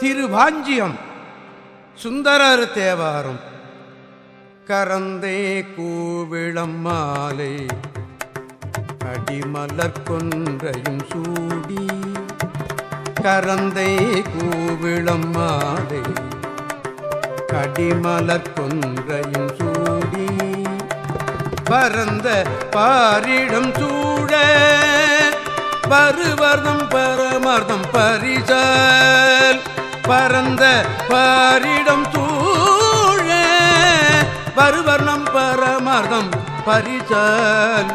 திருவாஞ்சியம் சுந்தரர் தேவாரம் கரந்தே கூவிளம் மாலை அடிமலர் கொன்றையும் சூடி கரந்தை கூவிளம் மாலை கடிமலர் கொன்றையும் சூடி பரந்த பாரிடம் சூழ பருவர்தம் பரமர்தம் பரிசல் பரந்த பாரிடம் தூழ பருவர்ணம் பரமர்தம் பரிசல்.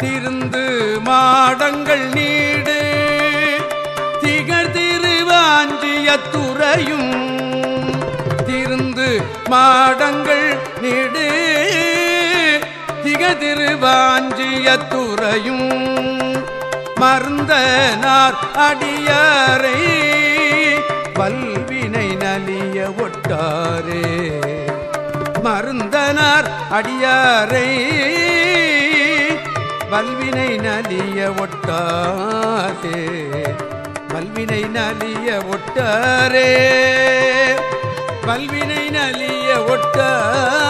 திருந்து மாடங்கள் நீடு திகழ் திருவாஞ்சியத்துறையும் திருந்து மாடங்கள் நீடு திகதிருவாஞ்சியத்துறையும் மருந்தனார் அடியார் பல்வினை நலிய ஒட்டாரே. மருந்தனார் அடியாரை வல்வினை நலிய ஒட்டாரே. வல்வினை நலிய ஒட்டாரே. வல்வினை நலிய ஒட்டார்.